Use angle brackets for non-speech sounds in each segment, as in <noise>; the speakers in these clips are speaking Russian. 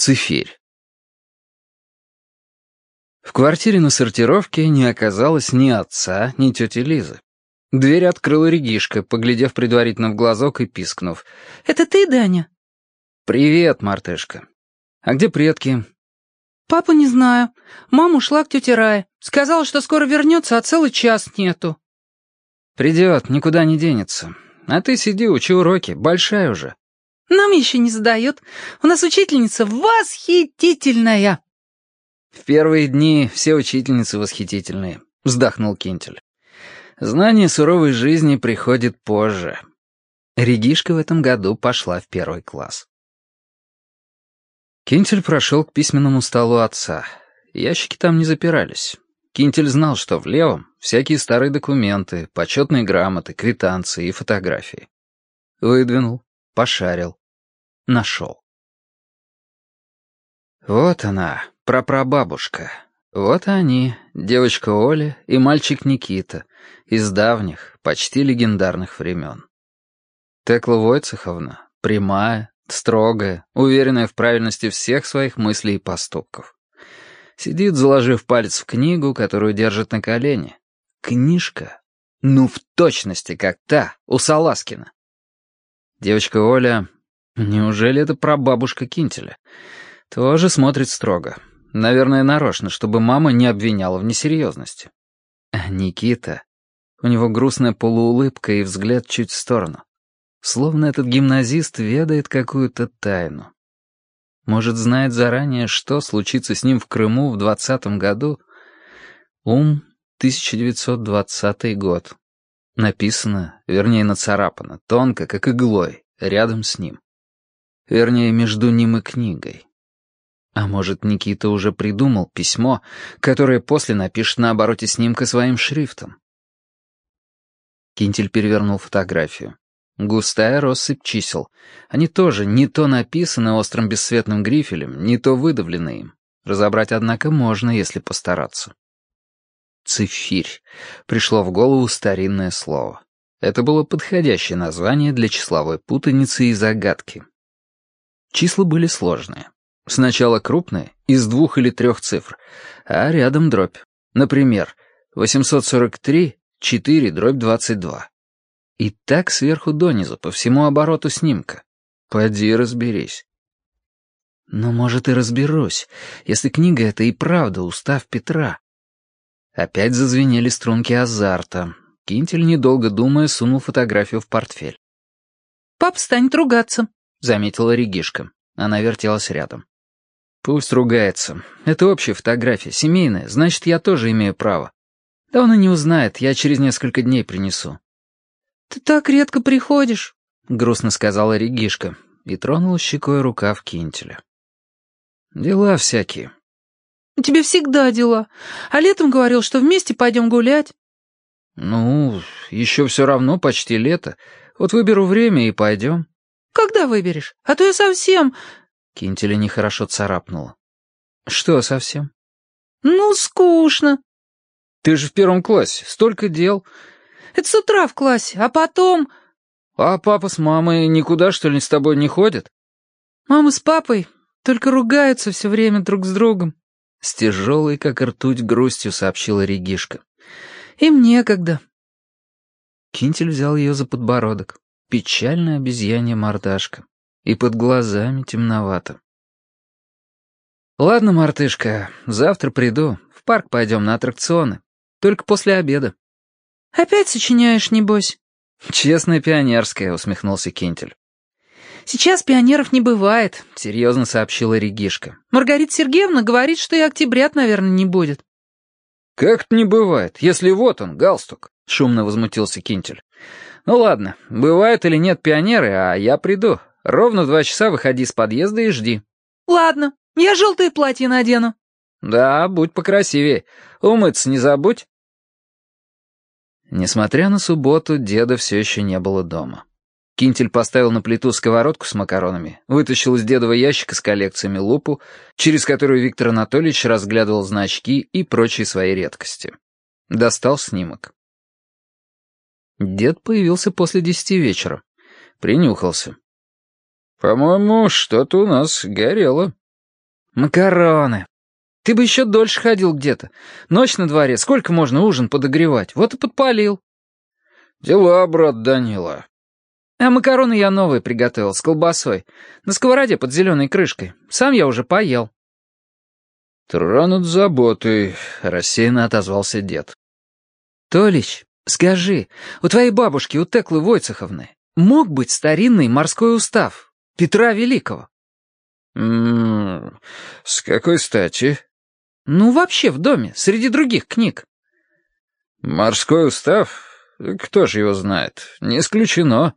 Цифирь. В квартире на сортировке не оказалось ни отца, ни тети Лизы. Дверь открыла Регишка, поглядев предварительно в глазок и пискнув. «Это ты, Даня?» «Привет, мартышка. А где предки?» «Папу не знаю. Мама ушла к тете Рае. Сказала, что скоро вернется, а целый час нету». «Придет, никуда не денется. А ты сиди, учи уроки, большая уже. Нам еще не задают. У нас учительница восхитительная!» «В первые дни все учительницы восхитительные», — вздохнул Кинтель. «Знание суровой жизни приходит позже». Регишка в этом году пошла в первый класс. Кинтель прошел к письменному столу отца. Ящики там не запирались. Кинтель знал, что в левом всякие старые документы, почетные грамоты, квитанции и фотографии. Выдвинул, пошарил, нашел. Вот она, прапрабабушка. Вот они, девочка Оля и мальчик Никита, из давних, почти легендарных времен. Текла Войцеховна, прямая, строгая, уверенная в правильности всех своих мыслей и поступков. Сидит, заложив палец в книгу, которую держит на колене. Книжка? Ну, в точности, как та, у Саласкина. Девочка Оля Неужели это прабабушка Кинтеля? Тоже смотрит строго. Наверное, нарочно, чтобы мама не обвиняла в несерьезности. А Никита... У него грустная полуулыбка и взгляд чуть в сторону. Словно этот гимназист ведает какую-то тайну. Может, знает заранее, что случится с ним в Крыму в двадцатом году? Ум, 1920 год. Написано, вернее, нацарапано, тонко, как иглой, рядом с ним. Вернее, между ним и книгой. А может, Никита уже придумал письмо, которое после напишет на обороте снимка своим шрифтом? Кинтель перевернул фотографию. Густая россыпь чисел. Они тоже не то написаны острым бесцветным грифелем, не то выдавлены им. Разобрать, однако, можно, если постараться. Цифирь. Пришло в голову старинное слово. Это было подходящее название для числовой путаницы и загадки. Числа были сложные. Сначала крупные, из двух или трех цифр, а рядом дробь. Например, 843, 4, дробь 22. И так сверху донизу, по всему обороту снимка. Поди разберись. Но, может, и разберусь, если книга — это и правда устав Петра. Опять зазвенели струнки азарта. Кинтель, недолго думая, сунул фотографию в портфель. «Пап станет ругаться», — заметила Регишка. Она вертелась рядом. «Пусть ругается. Это общая фотография, семейная, значит, я тоже имею право. Да он и не узнает, я через несколько дней принесу». «Ты так редко приходишь», — грустно сказала Регишка и тронула щекой рукав Кинтеля. «Дела всякие». «У тебя всегда дела. А летом говорил, что вместе пойдем гулять». «Ну, еще все равно почти лето. Вот выберу время и пойдем». «Когда выберешь? А то я совсем...» Кинтеля нехорошо царапнула. «Что совсем?» «Ну, скучно». «Ты же в первом классе, столько дел». «Это с утра в классе, а потом...» «А папа с мамой никуда, что ли, с тобой не ходят?» «Мама с папой только ругаются все время друг с другом». С тяжелой, как ртуть, грустью сообщила Регишка. «Им некогда». Кинтель взял ее за подбородок. Печальная обезьянья мордашка. И под глазами темновато. «Ладно, мартышка, завтра приду. В парк пойдем на аттракционы. Только после обеда». «Опять сочиняешь, небось?» «Честная пионерская», — усмехнулся Кентель. «Сейчас пионеров не бывает», — серьезно сообщила Регишка. «Маргарита Сергеевна говорит, что и октябрят, наверное, не будет». «Как это не бывает, если вот он, галстук?» — шумно возмутился Кинтель. «Ну ладно, бывают или нет пионеры, а я приду. Ровно два часа выходи с подъезда и жди». «Ладно, я желтое платье надену». «Да, будь покрасивее. Умыться не забудь». Несмотря на субботу, деда все еще не было дома. Кинтель поставил на плиту сковородку с макаронами, вытащил из дедового ящика с коллекциями лупу, через которую Виктор Анатольевич разглядывал значки и прочие свои редкости. Достал снимок. Дед появился после десяти вечера. Принюхался. «По-моему, что-то у нас горело». Макароны. Ты бы еще дольше ходил где-то. Ночь на дворе, сколько можно ужин подогревать? Вот и подпалил. Дела, брат Данила. А макароны я новые приготовил, с колбасой. На сковороде под зеленой крышкой. Сам я уже поел. «Тронут заботой», — рассеянно отозвался дед. «Толич, скажи, у твоей бабушки, у Теклы Войцеховны, мог быть старинный морской устав Петра Великого?» «М-м, с какой стати?» «Ну, вообще в доме, среди других книг». «Морской устав? Кто же его знает? Не исключено.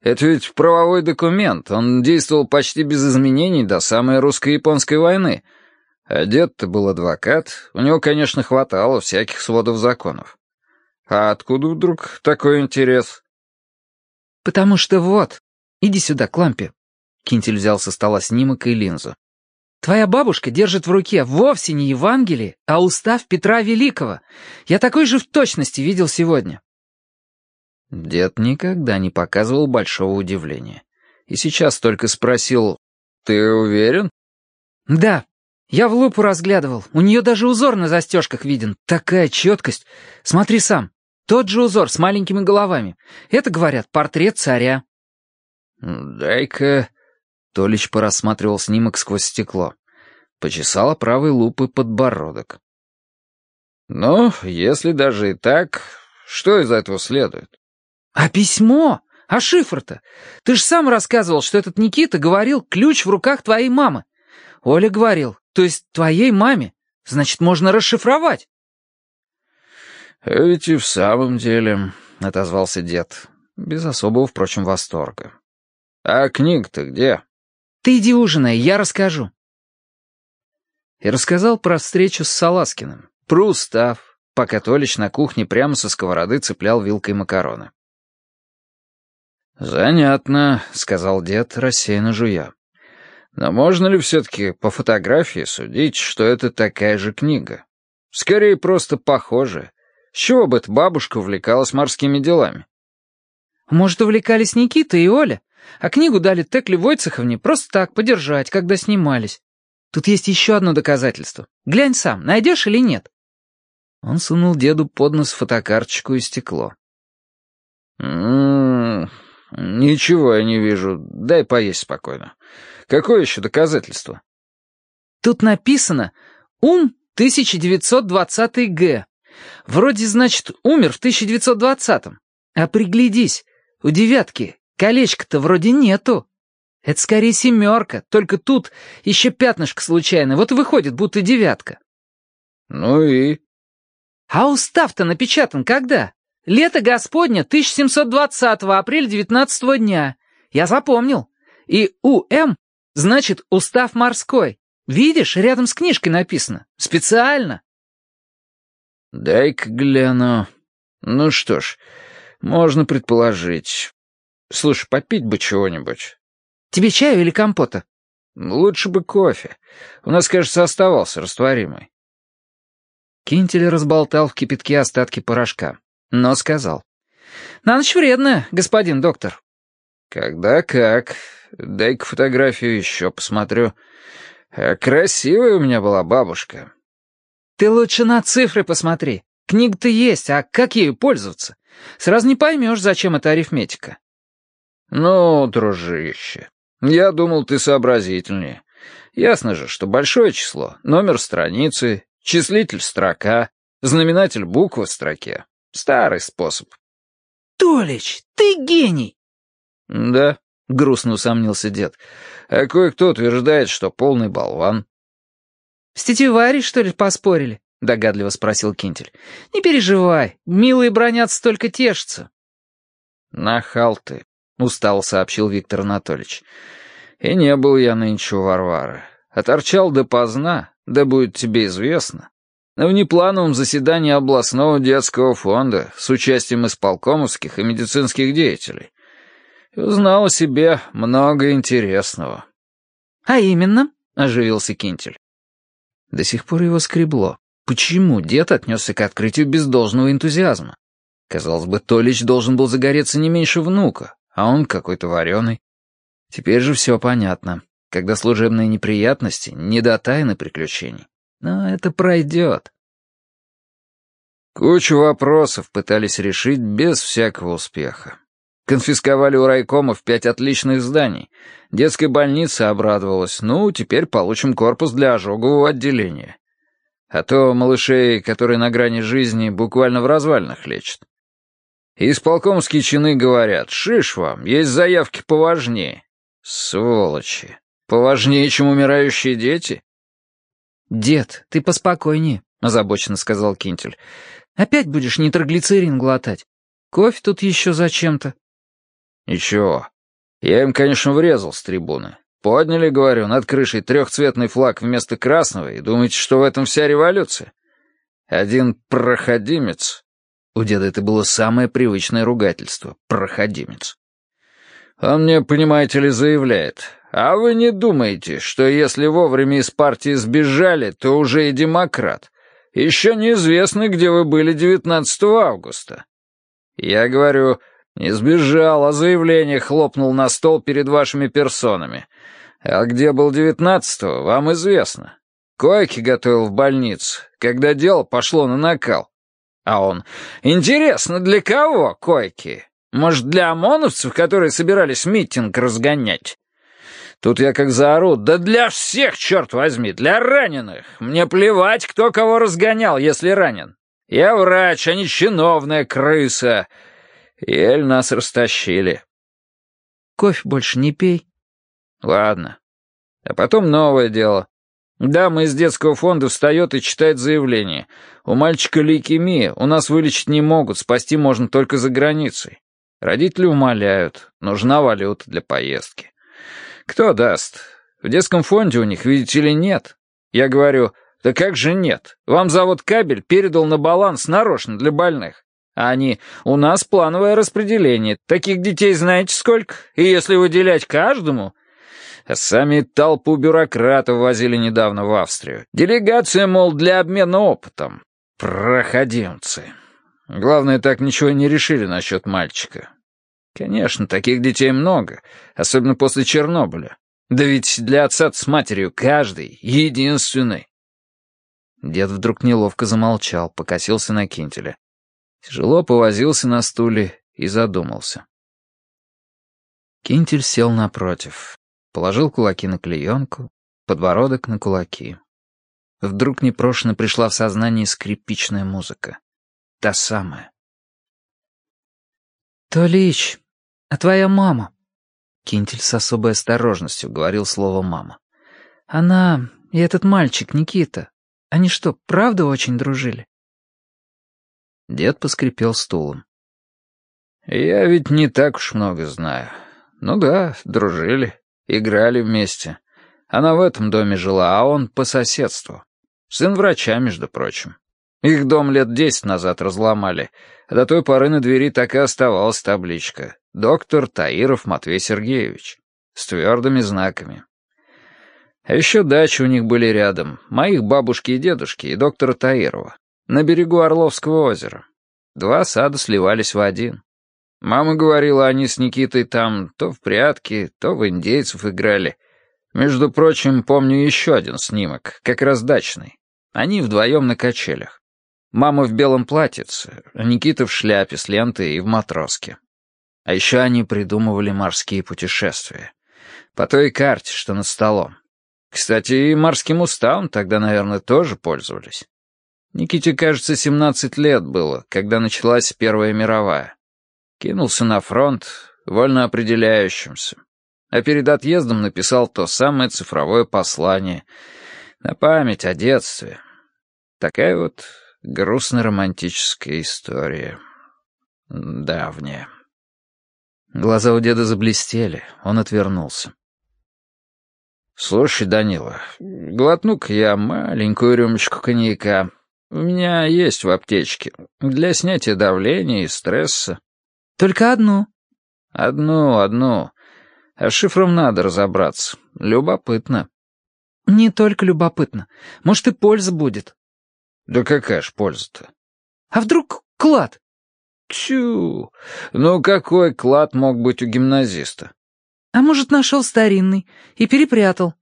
Это ведь правовой документ, он действовал почти без изменений до самой русско-японской войны». А дед-то был адвокат, у него, конечно, хватало всяких сводов законов. А откуда вдруг такой интерес? «Потому что вот, иди сюда, к лампе». Кинтель взял со стола снимок и линзу. «Твоя бабушка держит в руке вовсе не Евангелие, а устав Петра Великого. Я такой же в точности видел сегодня». Дед никогда не показывал большого удивления. И сейчас только спросил, «Ты уверен?» «Да, я в лупу разглядывал. У нее даже узор на застежках виден. Такая четкость. Смотри сам. Тот же узор с маленькими головами. Это, говорят, портрет царя. «Дай-ка...» Толич порассматривал снимок сквозь стекло. Почесала правой лупой подбородок. «Ну, если даже и так, что из этого следует?» «А письмо? А шифр-то? Ты же сам рассказывал, что этот Никита говорил ключ в руках твоей мамы. Оля говорил, то есть твоей маме. Значит, можно расшифровать. «А ведь и в самом деле», — отозвался дед, без особого, впрочем, восторга. «А книга-то где?» «Ты иди ужинай, я расскажу». И рассказал про встречу с Саласкиным, про устав, пока Толич на кухне прямо со сковороды цеплял вилкой макароны. «Занятно», — сказал дед, рассеянно жуя. Но можно ли все-таки по фотографии судить, что это такая же книга? Скорее, просто похожая. С чего бы эта бабушка увлекалась морскими делами? Может, увлекались Никита и Оля, а книгу дали Текле Войцеховне просто так, подержать, когда снимались. Тут есть еще одно доказательство. Глянь сам, найдешь или нет?» Он сунул деду под нос фотокарточку и стекло. «М -м -м, «Ничего я не вижу. Дай поесть спокойно. Какое еще доказательство?» «Тут написано «Ум 1920 Г». Вроде, значит, умер в 1920-м. А приглядись, у девятки колечка-то вроде нету. Это скорее семерка, только тут еще пятнышко случайно, вот и выходит, будто девятка». «Ну и?» «А устав-то напечатан когда?» Лето Господня 1720 апреля 19 дня. Я запомнил. И УМ значит устав морской. Видишь, рядом с книжкой написано. Специально. Дай-ка гляну. Ну что ж, можно предположить. Слушай, попить бы чего-нибудь. Тебе чаю или компота? Лучше бы кофе. У нас, кажется, оставался растворимый. Кинтель разболтал в кипятке остатки порошка но сказал. «На ночь вредно, господин доктор». «Когда как. Дай-ка фотографию еще посмотрю. А красивая у меня была бабушка». «Ты лучше на цифры посмотри. Книга-то есть, а как ею пользоваться? Сразу не поймешь, зачем эта арифметика». «Ну, дружище, я думал, ты сообразительнее. Ясно же, что большое число, номер страницы, числитель строка, знаменатель буквы в строке. Старый способ. «Толич, ты гений!» «Да», — грустно усомнился дед. «А кое-кто утверждает, что полный болван». «С тетей что ли, поспорили?» — догадливо спросил Кинтель. «Не переживай, милые бронятся, только тешатся». «Нахал ты», — устал сообщил Виктор Анатольевич. «И не был я нынче у Варвары. Оторчал допоздна, да будет тебе известно на внеплановом заседании областного детского фонда с участием исполкомовских и медицинских деятелей. И узнал о себе много интересного. «А именно?» — оживился Кинтель. До сих пор его скребло. Почему дед отнесся к открытию без должного энтузиазма? Казалось бы, Толич должен был загореться не меньше внука, а он какой-то вареный. Теперь же все понятно. когда служебные неприятности не до тайны приключений. Но это пройдет. Кучу вопросов пытались решить без всякого успеха. Конфисковали у райкомов пять отличных зданий. Детская больница обрадовалась. Ну, теперь получим корпус для ожогового отделения. А то малышей, которые на грани жизни, буквально в развалинах лечат. Исполкомские чины говорят, шиш вам, есть заявки поважнее. Сволочи. Поважнее, чем умирающие дети? «Дед, ты поспокойнее», — озабоченно сказал Кинтель. «Опять будешь нитроглицерин глотать. Кофе тут еще зачем-то». «Ничего. Я им, конечно, врезал с трибуны. Подняли, говорю, над крышей трехцветный флаг вместо красного, и думаете, что в этом вся революция? Один проходимец...» У деда это было самое привычное ругательство — проходимец. Он мне, понимаете ли, заявляет, а вы не думаете, что если вовремя из партии сбежали, то уже и демократ? Еще неизвестно, где вы были 19 августа. Я говорю, не сбежал, а заявление хлопнул на стол перед вашими персонами. А где был 19-го, вам известно. Койки готовил в больнице, когда дело пошло на накал. А он, интересно, для кого койки? Может, для ОМОНовцев, которые собирались митинг разгонять? Тут я как заору, да для всех, черт возьми, для раненых. Мне плевать, кто кого разгонял, если ранен. Я врач, а не чиновная крыса. Ель нас растащили. Кофе больше не пей. Ладно. А потом новое дело. Дама из детского фонда встает и читает заявление. У мальчика лейкемия, у нас вылечить не могут, спасти можно только за границей. Родители умоляют, нужна валюта для поездки. Кто даст? В детском фонде у них, видите ли, нет. Я говорю, да как же нет? Вам завод «Кабель» передал на баланс нарочно для больных. Они, у нас плановое распределение. Таких детей знаете сколько? И если выделять каждому... А сами толпу бюрократов возили недавно в Австрию. Делегация, мол, для обмена опытом. Проходимцы. Главное, так ничего не решили насчет мальчика. Конечно, таких детей много, особенно после Чернобыля. Да ведь для отца с матерью каждый единственный. Дед вдруг неловко замолчал, покосился на Кинтеля. Тяжело повозился на стуле и задумался. Кинтель сел напротив, положил кулаки на клеенку, подбородок на кулаки. Вдруг непрошено пришла в сознание скрипичная музыка. Та самая. «Толич, «А твоя мама?» Кинтель с особой осторожностью говорил слово «мама». «Она и этот мальчик, Никита, они что, правда очень дружили?» Дед поскрипел стулом. «Я ведь не так уж много знаю. Ну да, дружили, играли вместе. Она в этом доме жила, а он по соседству. Сын врача, между прочим. Их дом лет десять назад разломали, а до той поры на двери так и оставалась табличка Доктор Таиров Матвей Сергеевич. С твердыми знаками. А еще дачи у них были рядом. Моих бабушки и дедушки и доктора Таирова. На берегу Орловского озера. Два сада сливались в один. Мама говорила, они с Никитой там то в прятки, то в индейцев играли. Между прочим, помню еще один снимок, как раз дачный. Они вдвоем на качелях. Мама в белом платьице, Никита в шляпе с лентой и в матроске. А еще они придумывали морские путешествия. По той карте, что над столом. Кстати, и морским уставом тогда, наверное, тоже пользовались. Никите, кажется, 17 лет было, когда началась Первая мировая. Кинулся на фронт, вольно определяющимся. А перед отъездом написал то самое цифровое послание. На память о детстве. Такая вот грустно-романтическая история. Давняя. Глаза у деда заблестели, он отвернулся. «Слушай, Данила, глотну-ка я маленькую рюмочку коньяка. У меня есть в аптечке. Для снятия давления и стресса». «Только одну». «Одну, одну. А шифром надо разобраться. Любопытно». «Не только любопытно. Может, и польза будет». «Да какая ж польза-то?» «А вдруг клад?» Тю, ну какой клад мог быть у гимназиста? А может, нашел старинный и перепрятал?»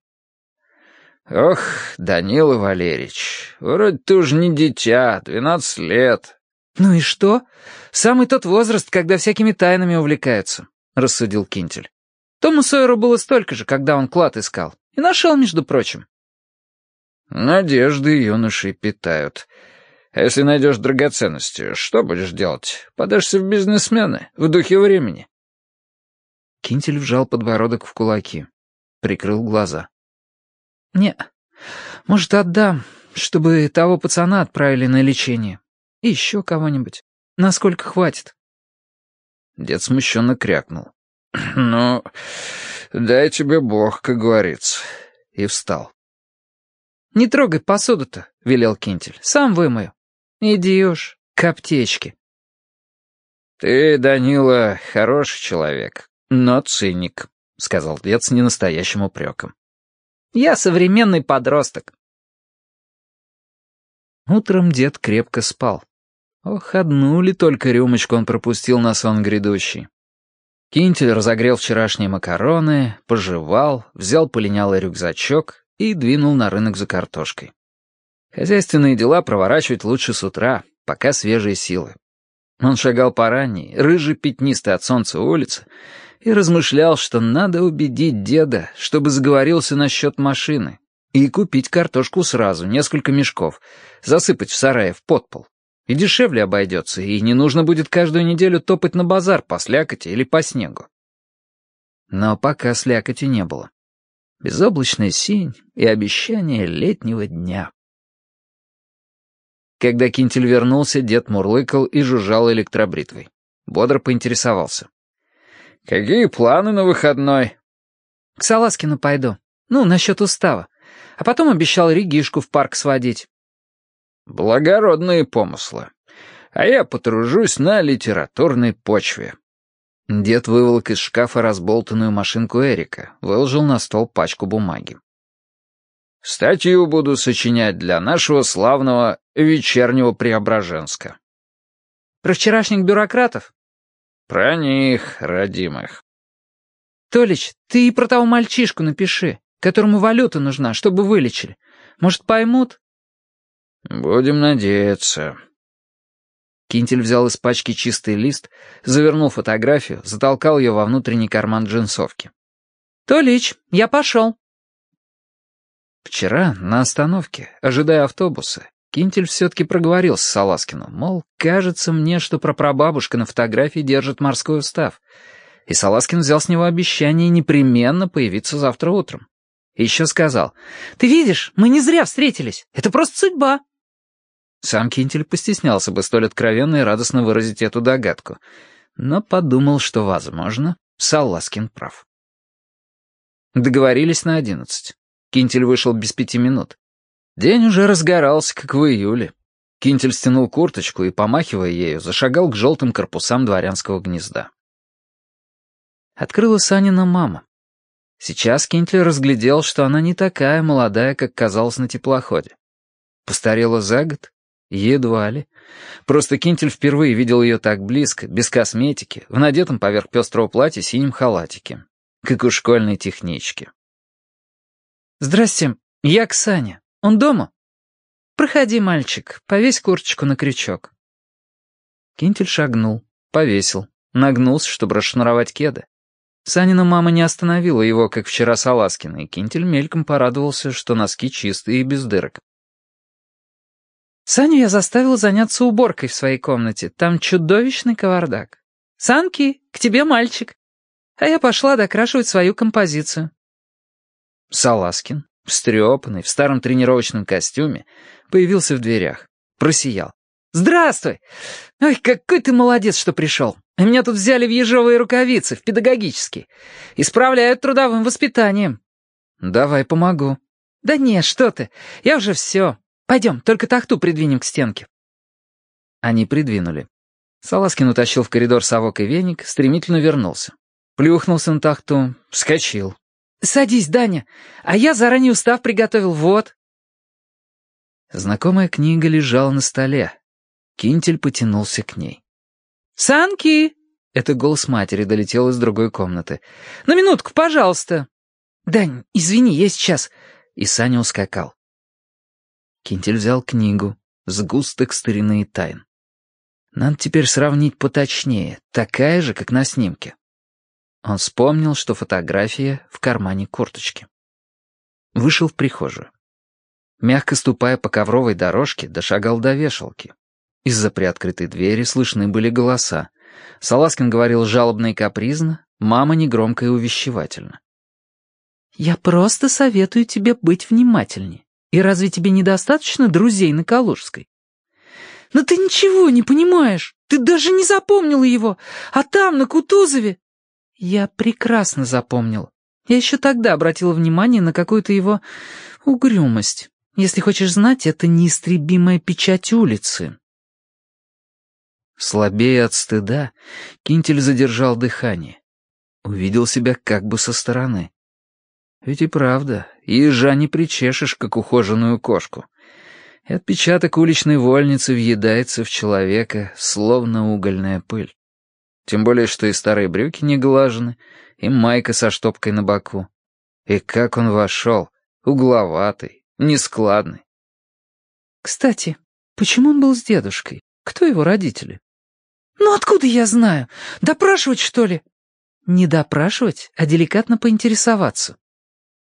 «Ох, Данила Валерьевич, вроде ты уж не дитя, двенадцать лет». «Ну и что? Самый тот возраст, когда всякими тайнами увлекаются», — рассудил Кинтель. «Тому Сойеру было столько же, когда он клад искал. И нашел, между прочим». «Надежды юношей питают. А если найдешь драгоценности, что будешь делать? Подашься в бизнесмены, в духе времени?» Кинтель вжал подбородок в кулаки, прикрыл глаза. «Не, может, отдам, чтобы того пацана отправили на лечение. И еще кого-нибудь. Насколько хватит?» Дед смущенно крякнул. <clears throat> «Ну, дай тебе бог, как говорится». И встал. «Не трогай посуду-то», — велел Кинтель. «Сам вымою. Иди уж к аптечке». «Ты, Данила, хороший человек, но циник», — сказал дед с ненастоящим упреком. Я современный подросток». Утром дед крепко спал. Ох, одну ли только рюмочку он пропустил на сон грядущий. Кинтель разогрел вчерашние макароны, пожевал, взял полинялый рюкзачок и двинул на рынок за картошкой. Хозяйственные дела проворачивать лучше с утра, пока свежие силы. Он шагал по ранней, рыжей пятнистой от солнца улице, и размышлял, что надо убедить деда, чтобы заговорился насчет машины, и купить картошку сразу, несколько мешков, засыпать в сарае в подпол. И дешевле обойдется, и не нужно будет каждую неделю топать на базар по слякоти или по снегу. Но пока слякоти не было. Безоблачная синь и обещание летнего дня. Когда Кинтель вернулся, дед мурлыкал и жужжал электробритвой. Бодро поинтересовался. «Какие планы на выходной?» «К Саласкину пойду. Ну, насчет устава. А потом обещал Ригишку в парк сводить». «Благородные помыслы. А я потружусь на литературной почве». Дед выволок из шкафа разболтанную машинку Эрика, выложил на стол пачку бумаги. «Статью буду сочинять для нашего славного вечернего Преображенска». «Про вчерашних бюрократов?» Про них, родимых. Толич, ты и про того мальчишку напиши, которому валюта нужна, чтобы вылечили. Может, поймут? Будем надеяться. Кинтель взял из пачки чистый лист, завернул фотографию, затолкал ее во внутренний карман джинсовки. «Толич, я пошел». Вчера на остановке, ожидая автобуса, Кинтель все-таки проговорил с Саласкину, мол, кажется мне, что прапрабабушка на фотографии держит морской устав. И Саласкин взял с него обещание непременно появиться завтра утром. И еще сказал, «Ты видишь, мы не зря встретились. Это просто судьба». Сам Кинтель постеснялся бы столь откровенно и радостно выразить эту догадку, но подумал, что, возможно, Саласкин прав. Договорились на одиннадцать. Кинтель вышел без пяти минут. День уже разгорался, как в июле. Кинтель стянул курточку и, помахивая ею, зашагал к желтым корпусам дворянского гнезда. Открыла Санина мама. Сейчас Кинтель разглядел, что она не такая молодая, как казалось на теплоходе. Постарела за год? Едва ли. Просто Кинтель впервые видел ее так близко, без косметики, в надетом поверх пестрого платья синем халатике, как у школьной технички. «Здрасте, я Ксаня. Он дома?» «Проходи, мальчик, повесь курточку на крючок». Кинтель шагнул, повесил, нагнулся, чтобы расшнуровать кеды. Санина мама не остановила его, как вчера Саласкина, и Кинтель мельком порадовался, что носки чистые и без дырок. Саню я заставила заняться уборкой в своей комнате. Там чудовищный кавардак. «Санки, к тебе мальчик!» А я пошла докрашивать свою композицию. Саласкин, встрепанный, в старом тренировочном костюме, появился в дверях. Просиял. «Здравствуй! Ой, какой ты молодец, что пришел! Меня тут взяли в ежовые рукавицы, в педагогический. Исправляют трудовым воспитанием». «Давай помогу». «Да нет, что ты, я уже все. Пойдем, только тахту придвинем к стенке». Они придвинули. Саласкин утащил в коридор совок и веник, стремительно вернулся. Плюхнулся на тахту, вскочил. «Садись, Даня, а я заранее устав приготовил, вот». Знакомая книга лежала на столе. Кинтель потянулся к ней. «Санки, Это голос матери долетел из другой комнаты. «На минутку, пожалуйста!» «Дань, извини, я сейчас...» И Саня ускакал. Кинтель взял книгу «Сгусток старины и тайн». Надо теперь сравнить поточнее, такая же, как на снимке. Он вспомнил, что фотография в кармане курточки. Вышел в прихожую. Мягко ступая по ковровой дорожке, дошагал до вешалки. Из-за приоткрытой двери слышны были голоса. Саласкин говорил жалобно и капризно, мама негромко и увещевательно. «Я просто советую тебе быть внимательнее. И разве тебе недостаточно друзей на Калужской? «Но ты ничего не понимаешь. Ты даже не запомнила его. А там, на Кутузове...» «Я прекрасно запомнил. Я еще тогда обратила внимание на какую-то его угрюмость. Если хочешь знать, это неистребимая печать улицы». Слабее от стыда, Кинтель задержал дыхание. Увидел себя как бы со стороны. Ведь и правда, ежа не причешешь, как ухоженную кошку и отпечаток уличной вольницы въедается в человека, словно угольная пыль. Тем более, что и старые брюки не глажены, и майка со штопкой на боку. И как он вошел, угловатый, нескладный. Кстати, почему он был с дедушкой? Кто его родители? Ну откуда я знаю? Допрашивать, что ли? Не допрашивать, а деликатно поинтересоваться.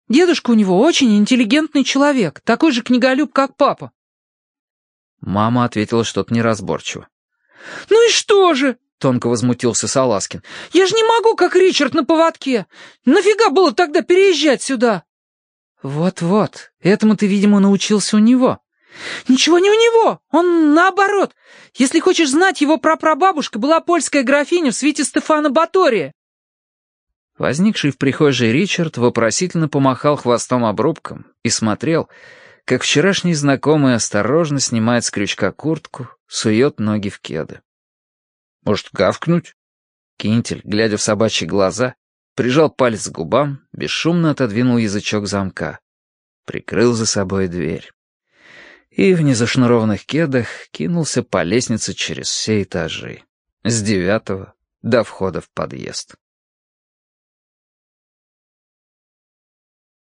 Дедушка у него очень интеллигентный человек, такой же книголюб, как папа. Мама ответила что-то неразборчиво. «Ну и что же?» — тонко возмутился Саласкин. «Я же не могу, как Ричард на поводке. Нафига было тогда переезжать сюда?» «Вот-вот, этому ты, видимо, научился у него». «Ничего не у него, он наоборот. Если хочешь знать, его прапрабабушка была польская графиня в свете Стефана Батория». Возникший в прихожей Ричард вопросительно помахал хвостом обрубком и смотрел, как вчерашний знакомый осторожно снимает с крючка куртку, сует ноги в кеды. «Может, гавкнуть?» Кинтель, глядя в собачьи глаза, прижал палец к губам, бесшумно отодвинул язычок замка, прикрыл за собой дверь. И в незашнурованных кедах кинулся по лестнице через все этажи, с девятого до входа в подъезд.